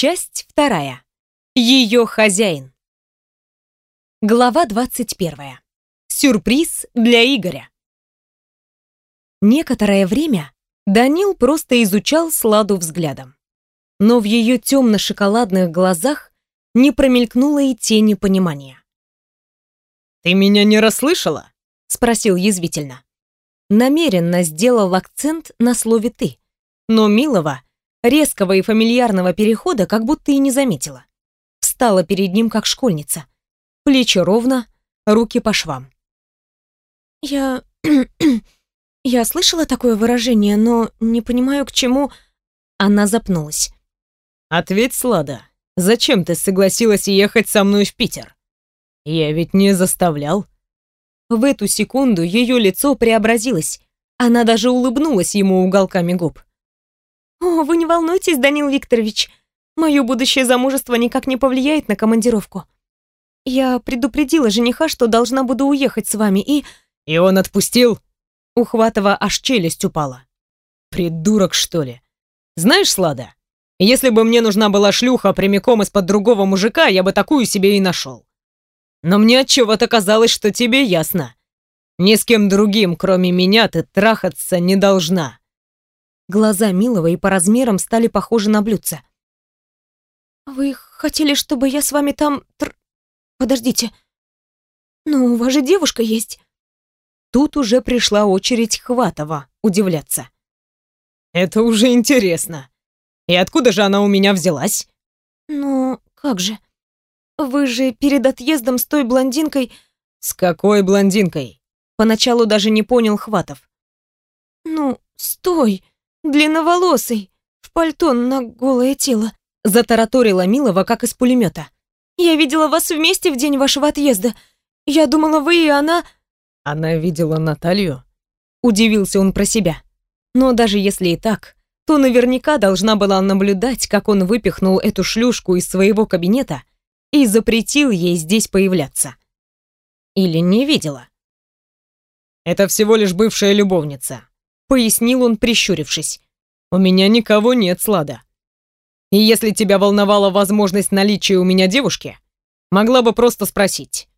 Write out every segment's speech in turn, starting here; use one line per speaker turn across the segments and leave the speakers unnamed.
Часть вторая. Ее хозяин. Глава 21. Сюрприз для Игоря. Некоторое время Данил просто изучал Сладу взглядом. Но в ее темно-шоколадных глазах не промелькнуло и тени понимания.
«Ты меня не расслышала?»
— спросил язвительно. Намеренно сделал акцент на слове «ты», но Милова резкого и фамильярного перехода как будто и не заметила. Встала перед ним как школьница. Плечи ровно, руки по швам. «Я... я слышала такое выражение, но не понимаю, к чему...» Она запнулась.
«Ответь, Слада, зачем ты согласилась ехать со мной в Питер? Я ведь не заставлял».
В эту секунду ее лицо преобразилось. Она даже улыбнулась ему уголками губ. «О, вы не волнуйтесь, Данил Викторович. Мое будущее замужество никак не повлияет на командировку. Я предупредила жениха, что должна буду уехать с вами, и...»
«И он отпустил?»
У Хватова аж челюсть упала.
«Придурок, что ли? Знаешь, Слада, если бы мне нужна была шлюха прямиком из-под другого мужика, я бы такую себе и нашел. Но мне отчего-то казалось, что тебе ясно. Ни с кем другим, кроме меня, ты трахаться не должна.
Глаза Милова и по размерам стали похожи на блюдца. «Вы хотели, чтобы я с вами там... Тр... Подождите. Ну, у вас же девушка есть». Тут уже пришла очередь Хватова удивляться.
«Это уже интересно. И откуда же она у меня взялась?»
«Ну, как же. Вы же перед отъездом с той блондинкой...»
«С какой блондинкой?»
Поначалу даже не понял Хватов. «Ну, стой!» Длинноволосый, в пальто на голое тело», — затараторила Милова, как из пулемета. «Я видела вас вместе в день вашего отъезда. Я думала, вы и она...»
«Она видела Наталью?»
— удивился он про себя. Но даже если и так, то наверняка должна была наблюдать, как он выпихнул эту шлюшку из своего кабинета и запретил ей здесь появляться. Или не видела.
«Это всего лишь бывшая любовница
пояснил он, прищурившись.
«У меня никого нет, Слада. И если тебя волновала возможность наличия у меня девушки, могла бы просто спросить».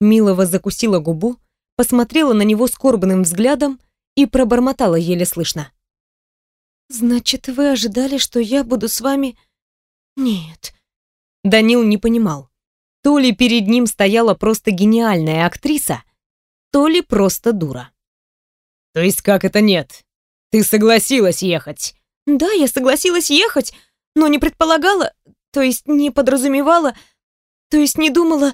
Милова закусила губу, посмотрела на него скорбным взглядом и пробормотала еле слышно. «Значит, вы ожидали, что я буду с вами...» «Нет». Данил не понимал. То ли перед ним стояла просто гениальная актриса, то ли просто дура.
То есть как это нет? Ты согласилась ехать?
Да, я согласилась ехать, но не предполагала, то есть не подразумевала, то есть не думала...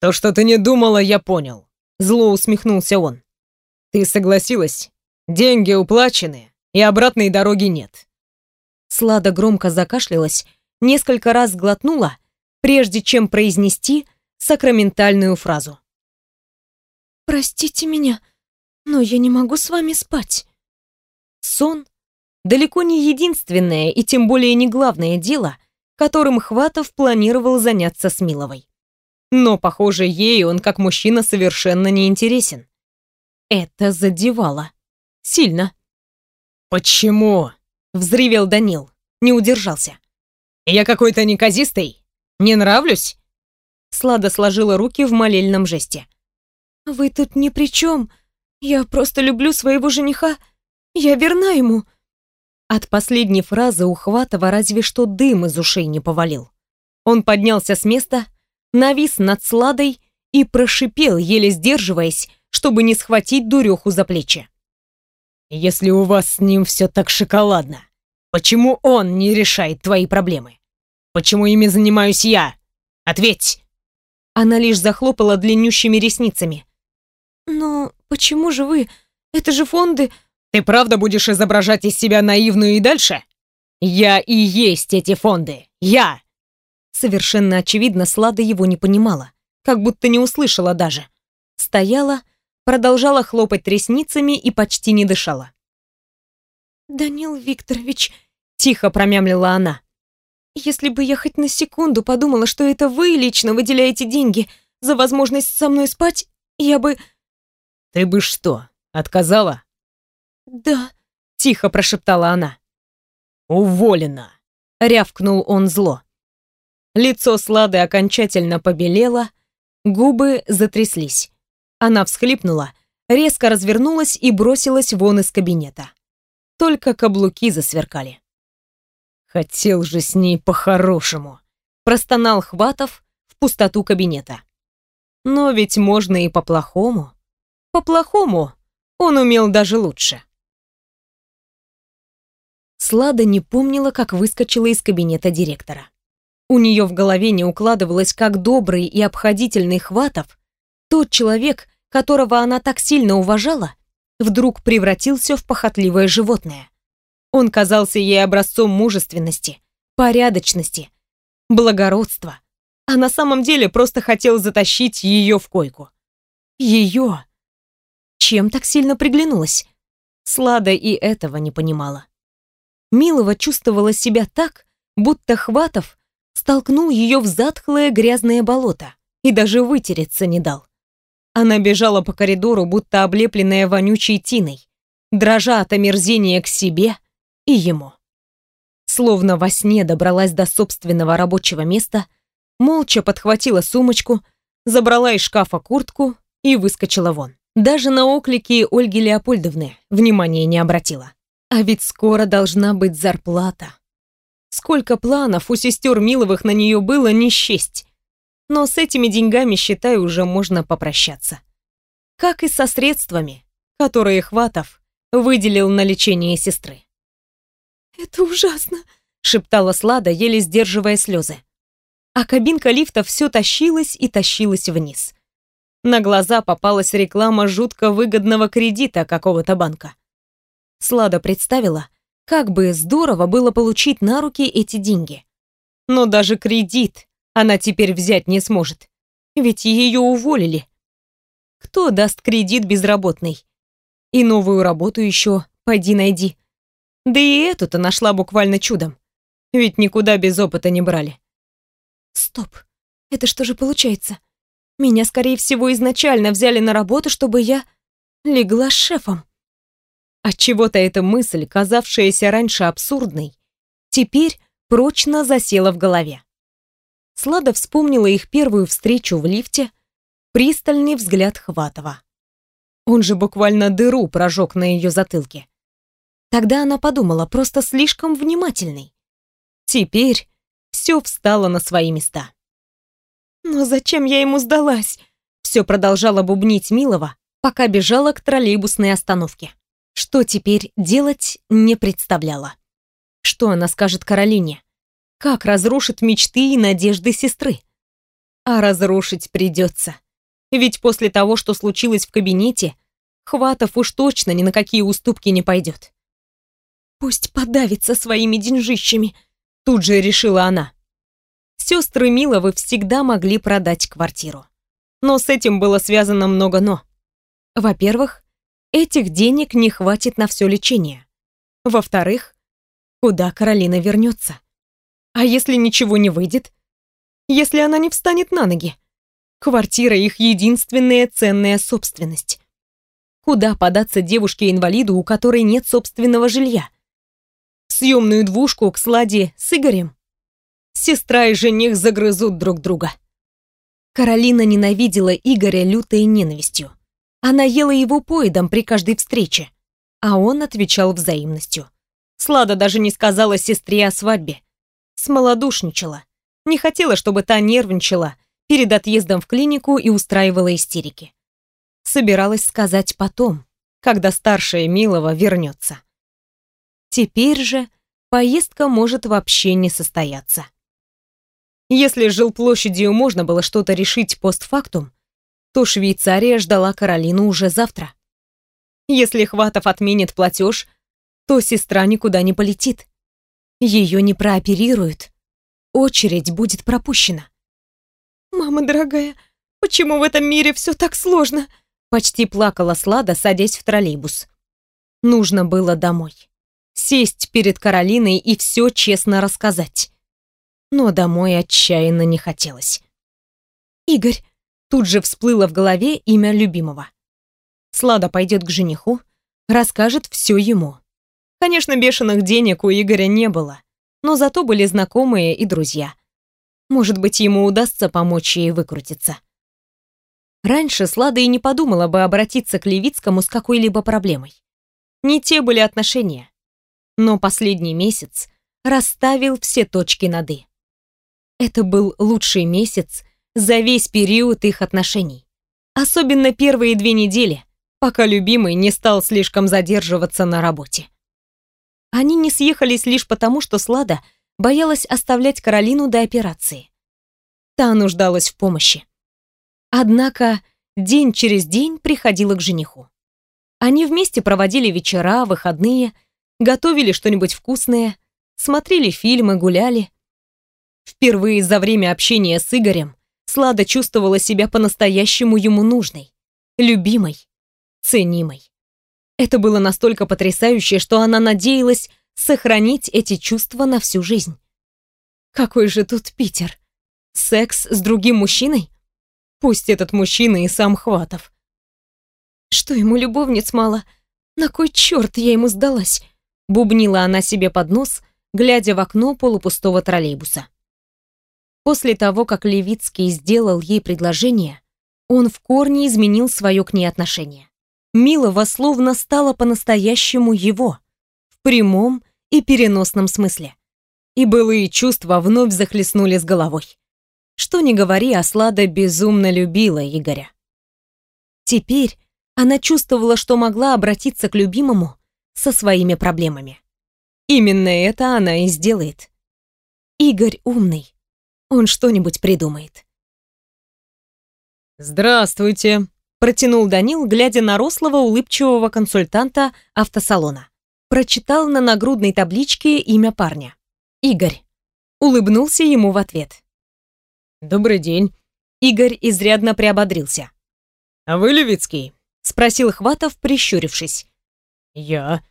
То, что ты не думала, я понял. Зло усмехнулся он. Ты согласилась? Деньги уплачены, и обратной дороги нет.
Слада громко закашлялась, несколько раз глотнула, прежде чем произнести сакраментальную фразу. «Простите меня», но я не могу с вами спать. Сон далеко не единственное и тем более не главное дело, которым Хватов планировал заняться с Миловой. Но, похоже, ей он как мужчина совершенно не интересен. Это задевало. Сильно.
«Почему?» — взревел Данил. Не удержался. «Я какой-то неказистый? Не нравлюсь?»
Слада сложила руки в молельном жесте. «Вы тут ни при чем. Я просто люблю своего жениха. Я верна ему. От последней фразы у Хватова разве что дым из ушей не повалил. Он поднялся с места, навис над Сладой и прошипел, еле сдерживаясь, чтобы не схватить дуреху за плечи.
«Если у вас с ним все так шоколадно, почему он не решает твои проблемы? Почему ими занимаюсь я? Ответь!»
Она лишь захлопала длиннющими ресницами. «Но почему же вы? Это же фонды...»
«Ты правда будешь изображать из себя наивную и дальше? Я и есть эти фонды! Я!»
Совершенно очевидно, Слада его не понимала, как будто не услышала даже. Стояла, продолжала хлопать ресницами и почти не дышала. «Данил Викторович», — тихо промямлила она, «если бы я хоть на секунду подумала, что это вы лично выделяете деньги за возможность со мной спать, я бы...»
«Ты бы что, отказала?»
«Да», — тихо прошептала она.
«Уволена!»
— рявкнул он зло. Лицо Слады окончательно побелело, губы затряслись. Она всхлипнула, резко развернулась и бросилась вон из кабинета. Только каблуки засверкали. «Хотел же с ней по-хорошему», — простонал Хватов в пустоту кабинета. «Но ведь можно и по-плохому. По-плохому он умел даже лучше». Слада не помнила, как выскочила из кабинета директора. У нее в голове не укладывалось, как добрый и обходительный Хватов, тот человек, которого она так сильно уважала, вдруг превратился в похотливое животное. Он казался ей образцом мужественности, порядочности, благородства, а на самом деле просто хотел затащить ее в койку. Ее! Чем так сильно приглянулась? Слада и этого не понимала. Милова чувствовала себя так, будто Хватов столкнул ее в затхлое грязное болото и даже вытереться не дал. Она бежала по коридору, будто облепленная вонючей тиной, дрожа от омерзения к себе и ему. Словно во сне добралась до собственного рабочего места, молча подхватила сумочку, забрала из шкафа куртку и выскочила вон. Даже на оклики Ольги Леопольдовны внимания не обратила. А ведь скоро должна быть зарплата. Сколько планов у сестер Миловых на нее было не счесть. Но с этими деньгами, считаю, уже можно попрощаться. Как и со средствами, которые Хватов выделил на лечение сестры. «Это ужасно», — шептала Слада, еле сдерживая слезы. А кабинка лифта все тащилась и тащилась вниз. На глаза попалась реклама жутко выгодного кредита какого-то банка. Слада представила, как бы здорово было получить на руки эти деньги. Но даже кредит она теперь взять не сможет, ведь ее уволили. Кто даст кредит безработный? И новую работу еще пойди найди. Да и эту-то нашла буквально чудом, ведь никуда без опыта не брали. Стоп, это что же получается? Меня, скорее всего, изначально взяли на работу, чтобы я легла с шефом. Отчего-то эта мысль, казавшаяся раньше абсурдной, теперь прочно засела в голове. Слада вспомнила их первую встречу в лифте, пристальный взгляд Хватова. Он же буквально дыру прожег на ее затылке. Тогда она подумала, просто слишком внимательный. Теперь все встало на свои места. «Но зачем я ему сдалась?» Все продолжала бубнить Милова, пока бежала к троллейбусной остановке. Что теперь делать, не представляла. Что она скажет Каролине? Как разрушит мечты и надежды сестры? А разрушить придется. Ведь после того, что случилось в кабинете, Хватов уж точно ни на какие уступки не пойдет. Пусть подавится своими деньжищами, тут же решила она. Сестры Миловы всегда могли продать квартиру. Но с этим было связано много «но». Во-первых, этих денег не хватит на все лечение. Во-вторых, куда Каролина вернется? А если ничего не выйдет? Если она не встанет на ноги? Квартира их единственная ценная собственность. Куда податься девушке-инвалиду, у которой нет собственного жилья? В съемную двушку к Сладе с Игорем? Сестра и жених загрызут друг друга. Каролина ненавидела Игоря лютой ненавистью. Она ела его поедом при каждой встрече, а он отвечал взаимностью. Слада даже не сказала сестре о свадьбе. Смолодушничала. Не хотела, чтобы та нервничала перед отъездом в клинику и устраивала истерики. Собиралась сказать потом, когда старшая Милова вернется. Теперь же поездка может вообще не состояться. Если с жилплощадью можно было что-то решить постфактум, то Швейцария ждала Каролину уже завтра. Если Хватов отменит платеж, то сестра никуда не полетит. Ее не прооперируют. Очередь будет пропущена. «Мама дорогая, почему в этом мире все так сложно?» Почти плакала Слада, садясь в троллейбус. Нужно было домой. Сесть перед Каролиной и все честно рассказать. Но домой отчаянно не хотелось. «Игорь, Тут же всплыло в голове имя любимого. Слада пойдет к жениху, расскажет все ему. Конечно, бешеных денег у Игоря не было. но зато были знакомые и друзья. Может быть, ему удастся помочь ей выкрутиться. Раньше Слада и не подумала бы обратиться к Левицкому с какой-либо проблемой. Не те были отношения. Но последний месяц расставил все точки над «и». Это был лучший месяц за весь период их отношений. Особенно первые две недели, пока любимый не стал слишком задерживаться на работе. Они не съехались лишь потому, что Слада боялась оставлять Каролину до операции. Та нуждалась в помощи. Однако день через день приходила к жениху. Они вместе проводили вечера, выходные, готовили что-нибудь вкусное, смотрели фильмы, гуляли. Впервые за время общения с Игорем Слада чувствовала себя по-настоящему ему нужной, любимой, ценимой. Это было настолько потрясающе, что она надеялась сохранить эти чувства на всю жизнь. Какой же тут Питер? Секс с другим мужчиной? Пусть этот мужчина и сам Хватов. Что ему любовниц мало? На кой черт я ему сдалась? Бубнила она себе под нос, глядя в окно полупустого троллейбуса. После того, как Левицкий сделал ей предложение, он в корне изменил свое к ней отношение. Милова словно стала по-настоящему его, в прямом и переносном смысле. И былые чувства вновь захлестнули с головой. Что ни говори, Аслада безумно любила Игоря. Теперь она чувствовала, что могла обратиться к любимому со своими проблемами. Именно это она и сделает. Игорь умный, он что-нибудь придумает.
«Здравствуйте», — протянул Данил, глядя на рослого улыбчивого консультанта автосалона. Прочитал на нагрудной табличке имя парня. Игорь. Улыбнулся ему в ответ. «Добрый день». Игорь изрядно приободрился. «А вы Левицкий?» — спросил Хватов, прищурившись. «Я.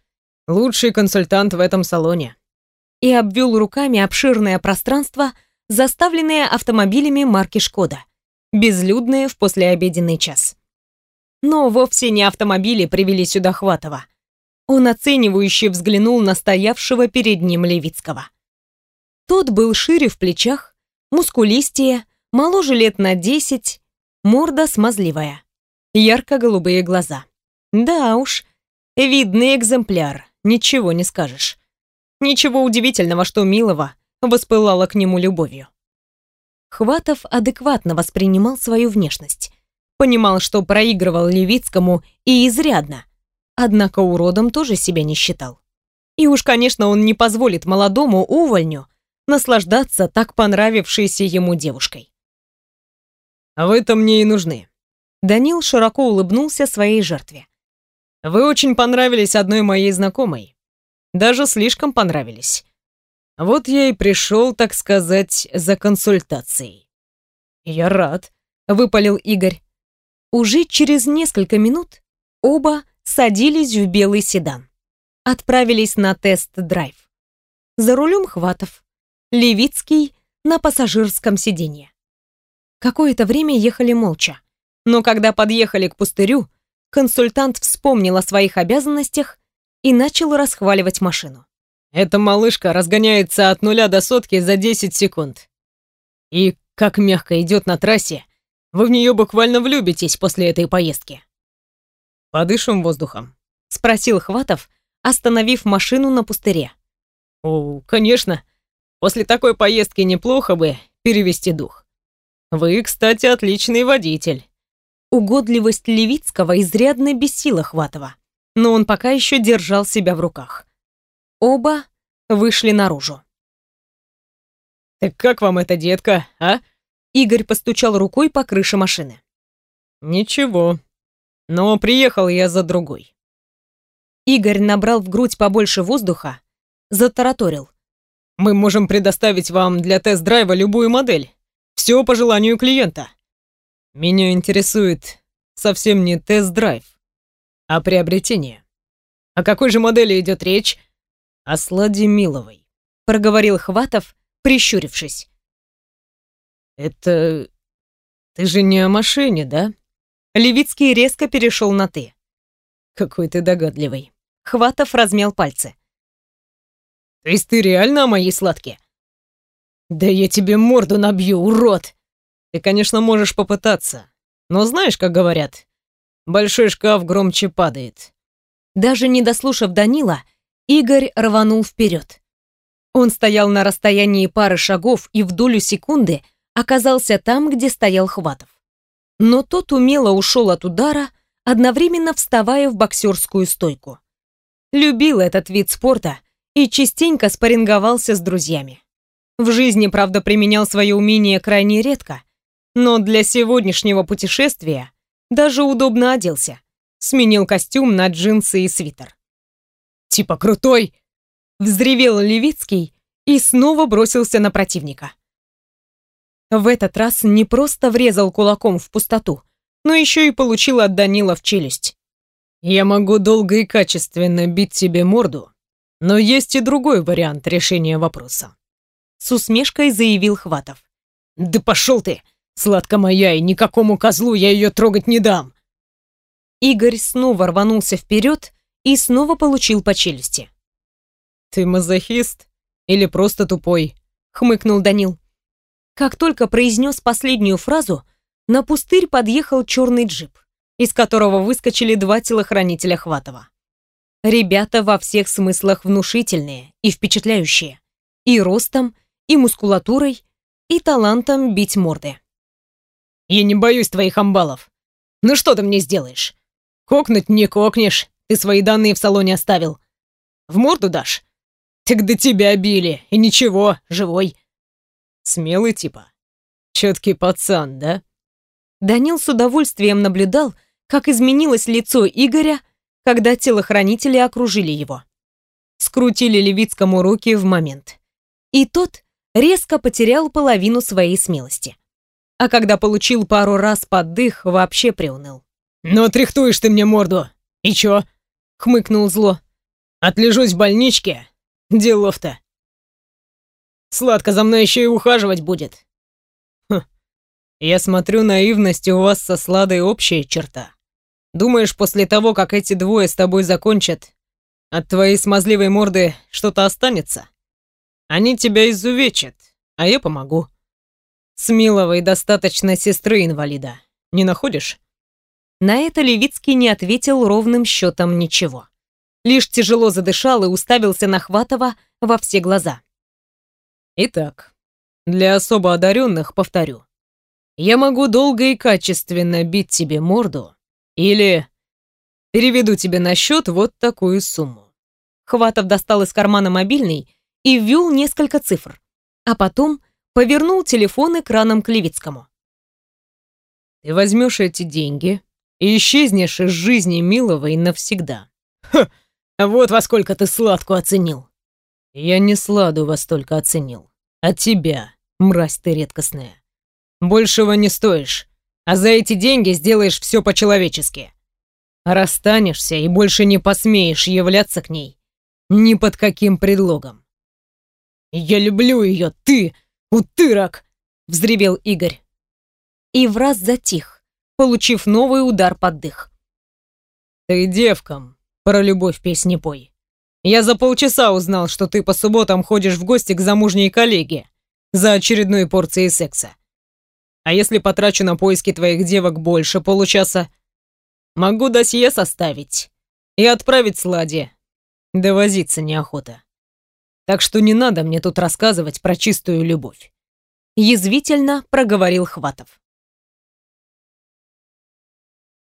Лучший консультант в этом салоне». И обвел руками обширное пространство, — заставленные автомобилями марки «Шкода», безлюдные в послеобеденный час. Но вовсе не автомобили привели сюда Хватова. Он оценивающе взглянул на стоявшего перед ним Левицкого. Тот был шире в плечах, мускулистее, моложе лет на десять, морда смазливая, ярко-голубые глаза. Да уж, видный экземпляр, ничего не скажешь. Ничего удивительного, что Милова воспылала к нему любовью. Хватов адекватно воспринимал свою внешность. Понимал, что проигрывал Левицкому и изрядно. Однако уродом тоже себя не считал. И уж, конечно, он не позволит молодому увольню наслаждаться так понравившейся ему девушкой. «А вы-то мне и нужны». Данил широко улыбнулся своей жертве. «Вы очень понравились одной моей знакомой. Даже слишком понравились. Вот я и пришел, так сказать, за консультацией. Я рад, выпалил Игорь. Уже через несколько минут оба садились в белый седан. Отправились на тест-драйв. За рулем Хватов, Левицкий на пассажирском сиденье. Какое-то время ехали молча. Но когда подъехали к пустырю, консультант вспомнил о своих обязанностях и начал расхваливать машину. Эта малышка разгоняется от нуля до сотки за 10 секунд. И как мягко идет на трассе, вы в нее буквально влюбитесь после этой поездки. Подышим воздухом, спросил Хватов, остановив машину на пустыре. О, конечно. После такой поездки неплохо бы перевести дух. Вы, кстати, отличный водитель. Угодливость Левицкого изрядно бесила Хватова, но он пока еще держал себя в руках. Оба вышли наружу. «Так как вам эта детка, а?» Игорь постучал рукой по крыше машины. «Ничего, но приехал я за другой». Игорь набрал в грудь побольше воздуха, затараторил. «Мы можем предоставить вам для тест-драйва любую модель. Все по желанию клиента. Меня интересует совсем не тест-драйв, а приобретение. О какой же модели идет речь?» О Сладе Миловой», — проговорил Хватов, прищурившись. «Это... ты же не о машине, да?» Левицкий резко перешел на «ты». «Какой ты догадливый». Хватов размял пальцы. То есть ты реально о моей сладке? Да я тебе морду набью, урод! Ты, конечно, можешь попытаться. Но знаешь, как говорят, большой шкаф громче падает.
Даже не дослушав Данила, Игорь рванул вперед. Он стоял на расстоянии пары шагов и в долю секунды оказался там, где стоял Хватов. Но тот умело ушел от удара, одновременно вставая в боксерскую стойку. Любил этот вид спорта и частенько спарринговался с друзьями. В жизни, правда, применял свое умение крайне редко, но для сегодняшнего путешествия даже удобно оделся. Сменил костюм на джинсы и свитер.
«Типа крутой!»
Взревел Левицкий и снова бросился на противника. В этот раз не просто врезал кулаком в пустоту, но еще и получил от Данила в челюсть.
«Я могу долго и качественно бить тебе морду, но есть и другой вариант решения вопроса»,
с усмешкой заявил Хватов.
«Да пошел ты! Сладко моя, и никакому козлу я ее трогать не дам!»
Игорь снова рванулся вперед и снова получил по челюсти.
«Ты мазохист или просто тупой?» — хмыкнул Данил.
Как только произнес последнюю фразу, на пустырь подъехал черный джип, из которого выскочили два телохранителя Хватова. Ребята во всех смыслах внушительные и впечатляющие. И ростом, и мускулатурой, и талантом бить морды.
«Я не боюсь твоих амбалов. Ну что ты мне сделаешь? Кокнуть не кокнешь, ты свои данные в салоне оставил. В морду дашь? Так до тебя били, и ничего, живой. Смелый типа. Четкий пацан, да?
Данил с удовольствием наблюдал, как изменилось лицо Игоря, когда телохранители окружили его. Скрутили Левицкому руки в момент. И тот резко потерял половину своей смелости. А когда получил пару раз под дых, вообще приуныл.
«Ну, тряхтуешь ты мне морду! И чё?» — хмыкнул зло. «Отлежусь в больничке, Делов-то. Сладко за мной еще и ухаживать будет. Хм. Я смотрю, наивность у вас со Сладой общая черта. Думаешь, после того, как эти двое с тобой закончат, от твоей смазливой морды что-то останется? Они тебя изувечат, а я помогу. С Миловой достаточно сестры-инвалида. Не находишь?
На это Левицкий не ответил ровным счетом ничего лишь тяжело задышал и уставился на Хватова во все глаза.
Итак, для особо одаренных повторю. Я могу долго и качественно бить тебе морду или переведу тебе на счет вот такую сумму.
Хватов достал из кармана мобильный и ввел несколько цифр, а потом повернул телефон экраном к Левицкому.
Ты возьмешь эти деньги и исчезнешь из жизни Миловой навсегда. Ха! Вот во сколько ты сладку оценил. Я не сладу вас только оценил, а тебя, мразь ты редкостная. Большего не стоишь, а за эти деньги сделаешь все по-человечески. Расстанешься и больше не посмеешь являться к ней ни под каким предлогом. «Я люблю ее, ты, утырок!» — взревел Игорь.
И в раз затих, получив новый удар под дых.
«Ты девкам про любовь песни пой. Я за полчаса узнал, что ты по субботам ходишь в гости к замужней коллеге за очередной порцией секса. А если потрачу на поиски твоих девок больше получаса, могу досье составить и отправить Сладе. Довозиться неохота. Так что не надо мне тут рассказывать про чистую любовь.
Язвительно проговорил Хватов.